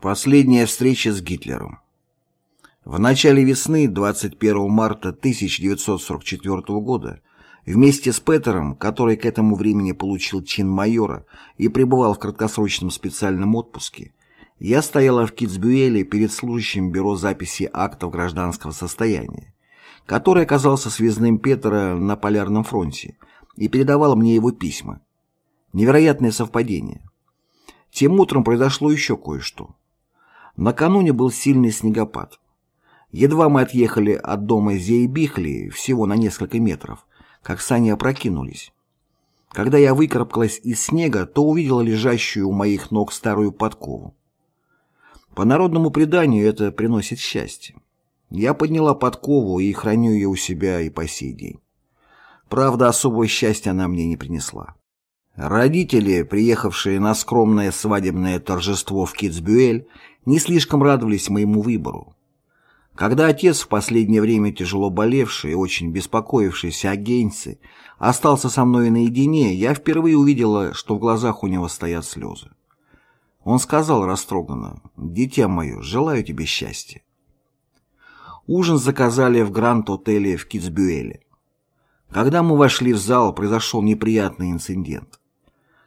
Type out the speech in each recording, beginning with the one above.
Последняя встреча с Гитлером. В начале весны, 21 марта 1944 года, вместе с Петером, который к этому времени получил чин майора и пребывал в краткосрочном специальном отпуске, я стояла в Китсбюэле перед служащим бюро записи актов гражданского состояния, который оказался связным Петера на Полярном фронте и передавал мне его письма. Невероятное совпадение. Тем утром произошло еще кое-что. Накануне был сильный снегопад. Едва мы отъехали от дома Зейбихли всего на несколько метров, как сани опрокинулись. Когда я выкарабкалась из снега, то увидела лежащую у моих ног старую подкову. По народному преданию это приносит счастье. Я подняла подкову и храню ее у себя и по сей день. Правда, особого счастья она мне не принесла. Родители, приехавшие на скромное свадебное торжество в Китсбюэль, не слишком радовались моему выбору. Когда отец, в последнее время тяжело болевший и очень беспокоившийся о Гейнсе, остался со мной наедине, я впервые увидела, что в глазах у него стоят слезы. Он сказал растроганно, «Дитя мое, желаю тебе счастья». Ужин заказали в Гранд-отеле в Китсбюэле. Когда мы вошли в зал, произошел неприятный инцидент.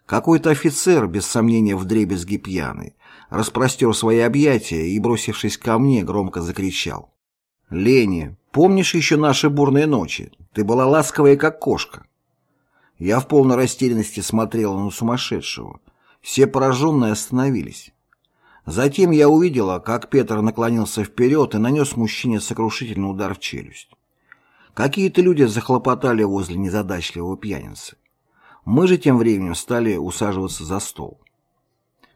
Какой-то офицер, без сомнения вдребезги пьяный, распростер свои объятия и, бросившись ко мне, громко закричал. «Лени, помнишь еще наши бурные ночи? Ты была ласковая, как кошка». Я в полной растерянности смотрела на сумасшедшего. Все пораженные остановились. Затем я увидела, как Петр наклонился вперед и нанес мужчине сокрушительный удар в челюсть. Какие-то люди захлопотали возле незадачливого пьяницы. Мы же тем временем стали усаживаться за стол.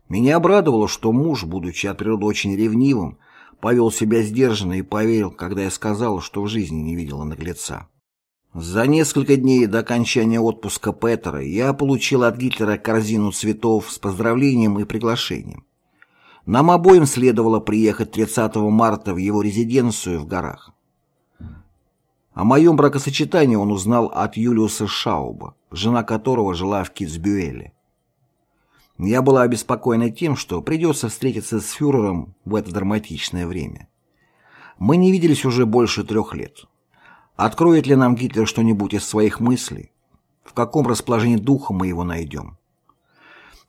Меня обрадовало, что муж, будучи от природы очень ревнивым, повел себя сдержанно и поверил, когда я сказал, что в жизни не видела наглеца. За несколько дней до окончания отпуска Петера я получил от Гитлера корзину цветов с поздравлением и приглашением. Нам обоим следовало приехать 30 марта в его резиденцию в горах. О моем бракосочетании он узнал от Юлиуса Шауба, жена которого жила в Китсбюэле. Я была обеспокоена тем, что придется встретиться с фюрером в это драматичное время. Мы не виделись уже больше трех лет. Откроет ли нам Гитлер что-нибудь из своих мыслей? В каком расположении духа мы его найдем?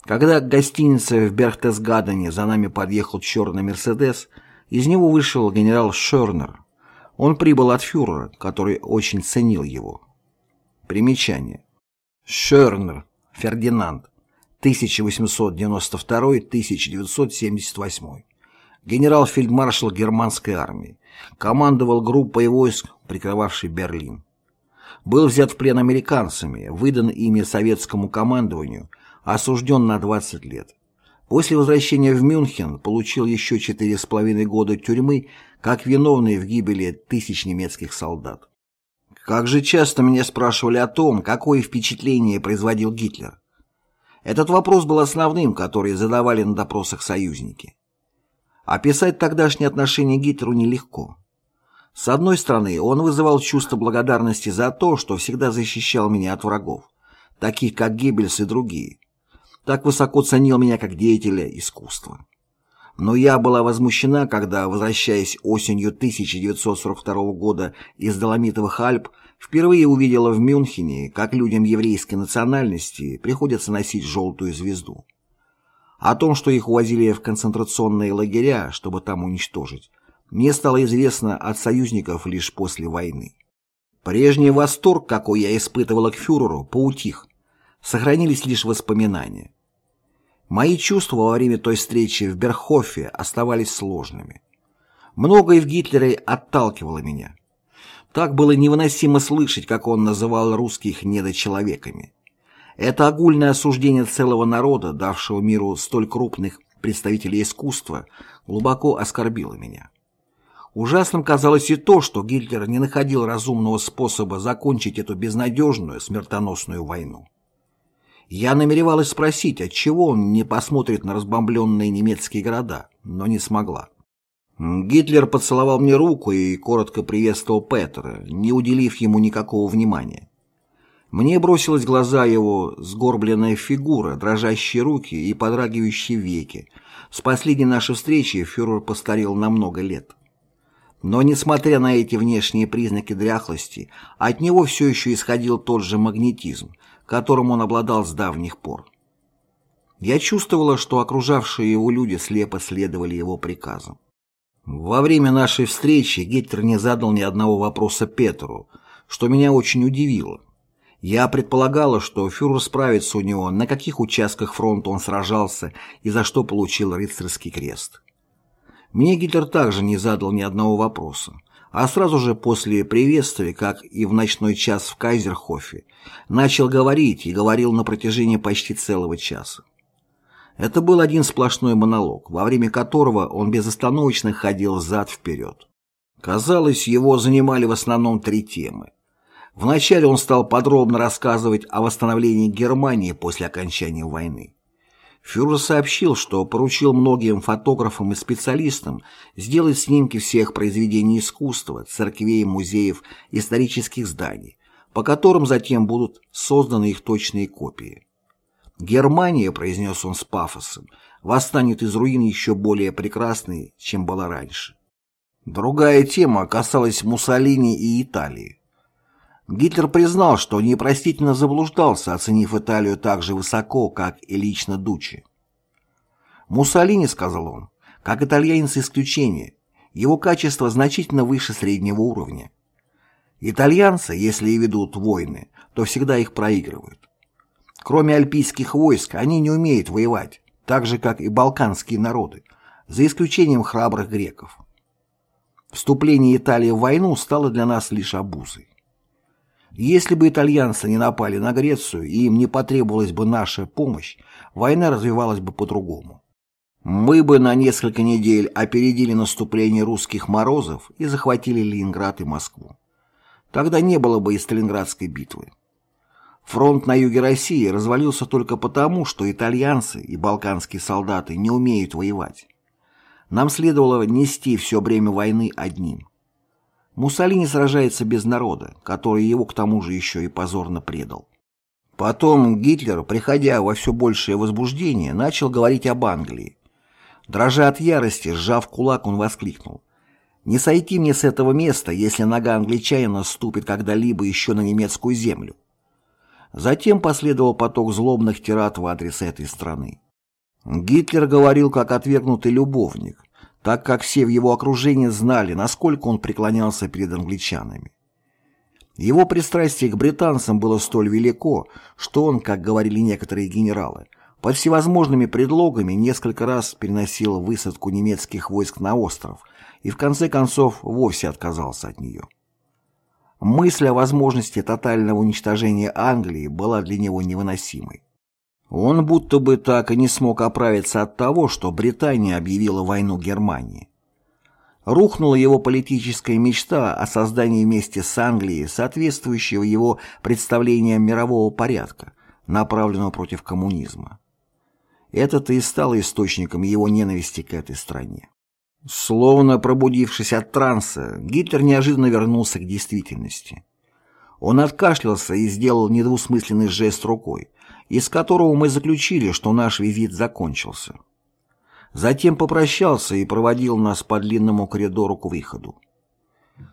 Когда к гостинице в Берхтесгадене за нами подъехал черный «Мерседес», из него вышел генерал Шернер. Он прибыл от фюрера, который очень ценил его. Примечание. Шернер, Фердинанд, 1892-1978. Генерал-фельдмаршал германской армии. Командовал группой войск, прикрывавшей Берлин. Был взят в плен американцами, выдан ими советскому командованию, осужден на 20 лет. После возвращения в Мюнхен получил еще четыре с половиной года тюрьмы как виновный в гибели тысяч немецких солдат. Как же часто меня спрашивали о том, какое впечатление производил Гитлер. Этот вопрос был основным, который задавали на допросах союзники. Описать тогдашние отношения Гитлеру нелегко. С одной стороны, он вызывал чувство благодарности за то, что всегда защищал меня от врагов, таких как Геббельс и другие. Так высоко ценил меня как деятеля искусства. Но я была возмущена, когда, возвращаясь осенью 1942 года из Доломитовых Альп, Впервые увидела в Мюнхене, как людям еврейской национальности приходится носить желтую звезду. О том, что их увозили в концентрационные лагеря, чтобы там уничтожить, мне стало известно от союзников лишь после войны. Прежний восторг, какой я испытывала к фюреру, поутих. Сохранились лишь воспоминания. Мои чувства во время той встречи в Берхофе оставались сложными. Многое в Гитлере отталкивало меня. Так было невыносимо слышать, как он называл русских недочеловеками. Это огульное осуждение целого народа, давшего миру столь крупных представителей искусства, глубоко оскорбило меня. Ужасным казалось и то, что Гитлер не находил разумного способа закончить эту безнадежную, смертоносную войну. Я намеревалась спросить, отчего он не посмотрит на разбомбленные немецкие города, но не смогла. Гитлер поцеловал мне руку и коротко приветствовал Петера, не уделив ему никакого внимания. Мне бросилась в глаза его сгорбленная фигура, дрожащие руки и подрагивающие веки. С последней нашей встречи фюрер постарел на много лет. Но, несмотря на эти внешние признаки дряхлости, от него все еще исходил тот же магнетизм, которым он обладал с давних пор. Я чувствовала, что окружавшие его люди слепо следовали его приказам. Во время нашей встречи Гитлер не задал ни одного вопроса Петру, что меня очень удивило. Я предполагала, что фюрер справится у него, на каких участках фронта он сражался и за что получил рыцарский крест. Мне Гитлер также не задал ни одного вопроса, а сразу же после приветствия, как и в ночной час в Кайзерхофе, начал говорить и говорил на протяжении почти целого часа. Это был один сплошной монолог, во время которого он безостановочно ходил зад-вперед. Казалось, его занимали в основном три темы. Вначале он стал подробно рассказывать о восстановлении Германии после окончания войны. Фюрер сообщил, что поручил многим фотографам и специалистам сделать снимки всех произведений искусства, церквей, музеев, исторических зданий, по которым затем будут созданы их точные копии. «Германия», — произнес он с пафосом, — «восстанет из руин еще более прекрасной, чем была раньше». Другая тема касалась Муссолини и Италии. Гитлер признал, что непростительно заблуждался, оценив Италию так же высоко, как и лично Дуччи. «Муссолини», — сказал он, — «как итальянец исключение, его качество значительно выше среднего уровня. Итальянцы, если и ведут войны, то всегда их проигрывают. Кроме альпийских войск, они не умеют воевать, так же, как и балканские народы, за исключением храбрых греков. Вступление Италии в войну стало для нас лишь обузой. Если бы итальянцы не напали на Грецию и им не потребовалась бы наша помощь, война развивалась бы по-другому. Мы бы на несколько недель опередили наступление русских морозов и захватили Ленинград и Москву. Тогда не было бы и Сталинградской битвы. Фронт на юге России развалился только потому, что итальянцы и балканские солдаты не умеют воевать. Нам следовало нести все бремя войны одним. Муссолини сражается без народа, который его к тому же еще и позорно предал. Потом Гитлер, приходя во все большее возбуждение, начал говорить об Англии. Дрожа от ярости, сжав кулак, он воскликнул. «Не сойти мне с этого места, если нога англичанина ступит когда-либо еще на немецкую землю». Затем последовал поток злобных тират в адрес этой страны. Гитлер говорил как отвергнутый любовник, так как все в его окружении знали, насколько он преклонялся перед англичанами. Его пристрастие к британцам было столь велико, что он, как говорили некоторые генералы, под всевозможными предлогами несколько раз переносил высадку немецких войск на остров и в конце концов вовсе отказался от нее. Мысль о возможности тотального уничтожения Англии была для него невыносимой. Он будто бы так и не смог оправиться от того, что Британия объявила войну Германии. Рухнула его политическая мечта о создании вместе с Англией соответствующего его представлениям мирового порядка, направленного против коммунизма. Это-то и стало источником его ненависти к этой стране. Словно пробудившись от транса, Гитлер неожиданно вернулся к действительности. Он откашлялся и сделал недвусмысленный жест рукой, из которого мы заключили, что наш визит закончился. Затем попрощался и проводил нас по длинному коридору к выходу.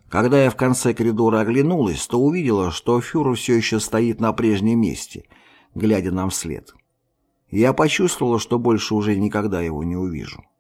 Когда я в конце коридора оглянулась, то увидела, что фюрер все еще стоит на прежнем месте, глядя нам вслед. Я почувствовала, что больше уже никогда его не увижу.